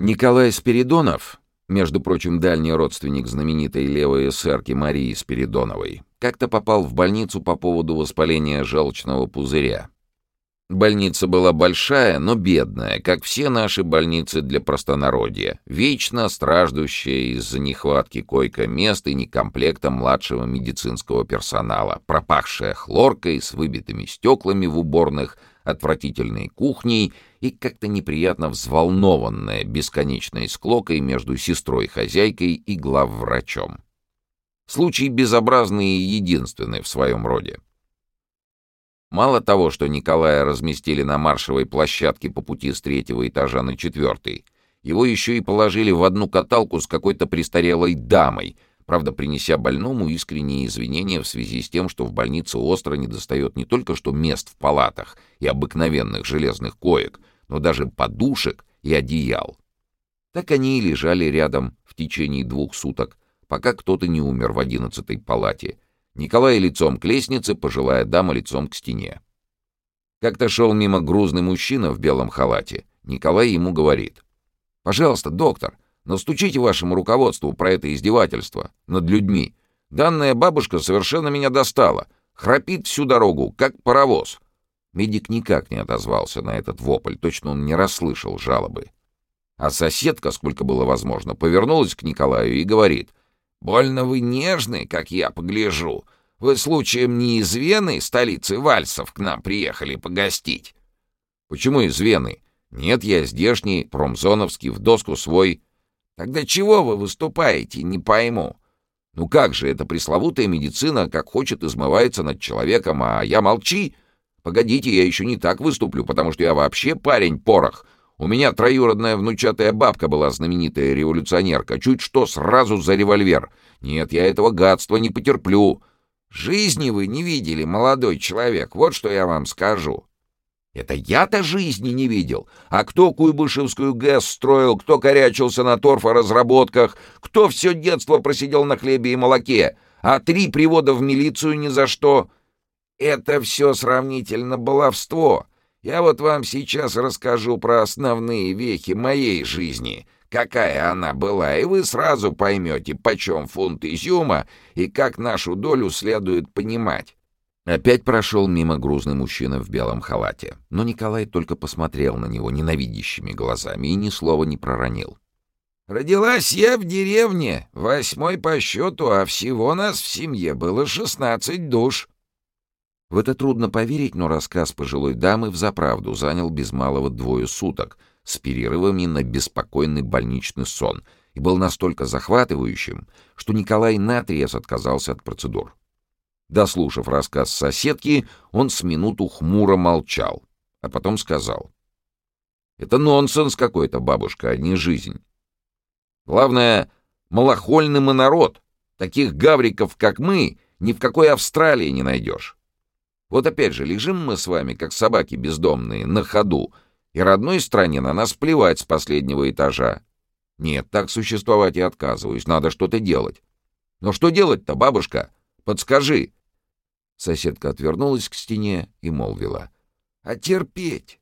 Николай Спиридонов, между прочим, дальний родственник знаменитой левой эсерки Марии Спиридоновой, как-то попал в больницу по поводу воспаления желчного пузыря. Больница была большая, но бедная, как все наши больницы для простонародья, вечно страждущая из-за нехватки койко-мест и некомплекта младшего медицинского персонала, пропахшая хлоркой с выбитыми стеклами в уборных, отвратительной кухней и как-то неприятно взволнованная бесконечной склокой между сестрой-хозяйкой и главврачом. Случай безобразный и единственный в своем роде. Мало того, что Николая разместили на маршевой площадке по пути с третьего этажа на четвертый, его еще и положили в одну каталку с какой-то престарелой дамой, правда, принеся больному искренние извинения в связи с тем, что в больнице остро недостает не только что мест в палатах и обыкновенных железных коек, но даже подушек и одеял. Так они и лежали рядом в течение двух суток, пока кто-то не умер в одиннадцатой палате — Николай лицом к лестнице, пожилая дама лицом к стене. Как-то шел мимо грузный мужчина в белом халате. Николай ему говорит. «Пожалуйста, доктор, настучите вашему руководству про это издевательство над людьми. Данная бабушка совершенно меня достала. Храпит всю дорогу, как паровоз». Медик никак не отозвался на этот вопль, точно он не расслышал жалобы. А соседка, сколько было возможно, повернулась к Николаю и говорит. «Больно вы нежный, как я погляжу. Вы случаем не из Вены, столицы вальсов, к нам приехали погостить?» «Почему из Вены? Нет, я здешний, промзоновский, в доску свой». «Тогда чего вы выступаете, не пойму». «Ну как же, это пресловутая медицина, как хочет, измывается над человеком, а я молчи. Погодите, я еще не так выступлю, потому что я вообще парень-порох». У меня троюродная внучатая бабка была знаменитая революционерка. Чуть что сразу за револьвер. Нет, я этого гадства не потерплю. Жизни вы не видели, молодой человек. Вот что я вам скажу. Это я-то жизни не видел. А кто Куйбышевскую ГЭС строил, кто корячился на торфоразработках, кто все детство просидел на хлебе и молоке, а три привода в милицию ни за что. Это все сравнительно баловство. Я вот вам сейчас расскажу про основные вехи моей жизни, какая она была, и вы сразу поймете, почем фунт изюма и как нашу долю следует понимать». Опять прошел мимо грузный мужчина в белом халате, но Николай только посмотрел на него ненавидящими глазами и ни слова не проронил. «Родилась я в деревне, восьмой по счету, а всего нас в семье было шестнадцать душ. В это трудно поверить, но рассказ пожилой дамы взаправду занял без малого двое суток с перерывами на беспокойный больничный сон и был настолько захватывающим, что Николай наотрез отказался от процедур. Дослушав рассказ соседки, он с минуту хмуро молчал, а потом сказал. «Это нонсенс какой-то, бабушка, а не жизнь. Главное, малохольный мы народ. Таких гавриков, как мы, ни в какой Австралии не найдешь. Вот опять же, лежим мы с вами, как собаки бездомные, на ходу, и родной стране на нас плевать с последнего этажа. Нет, так существовать я отказываюсь, надо что-то делать. Но что делать-то, бабушка? Подскажи. Соседка отвернулась к стене и молвила. А терпеть?